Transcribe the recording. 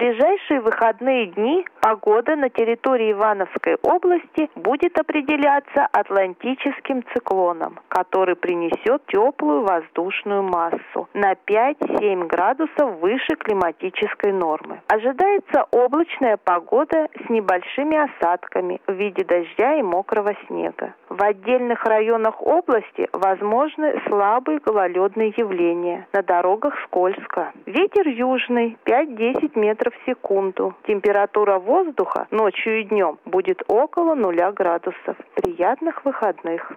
ближайшие выходные дни погода на территории Ивановской области будет определяться атлантическим циклоном, который принесет теплую воздушную массу на 5-7 градусов выше климатической нормы. Ожидается облачная погода с небольшими осадками в виде дождя и мокрого снега. В отдельных районах области возможны слабые гололедные явления. На дорогах скользко. Ветер южный 5-10 метров в секунду. Температура воздуха ночью и днем будет около нуля градусов. Приятных выходных!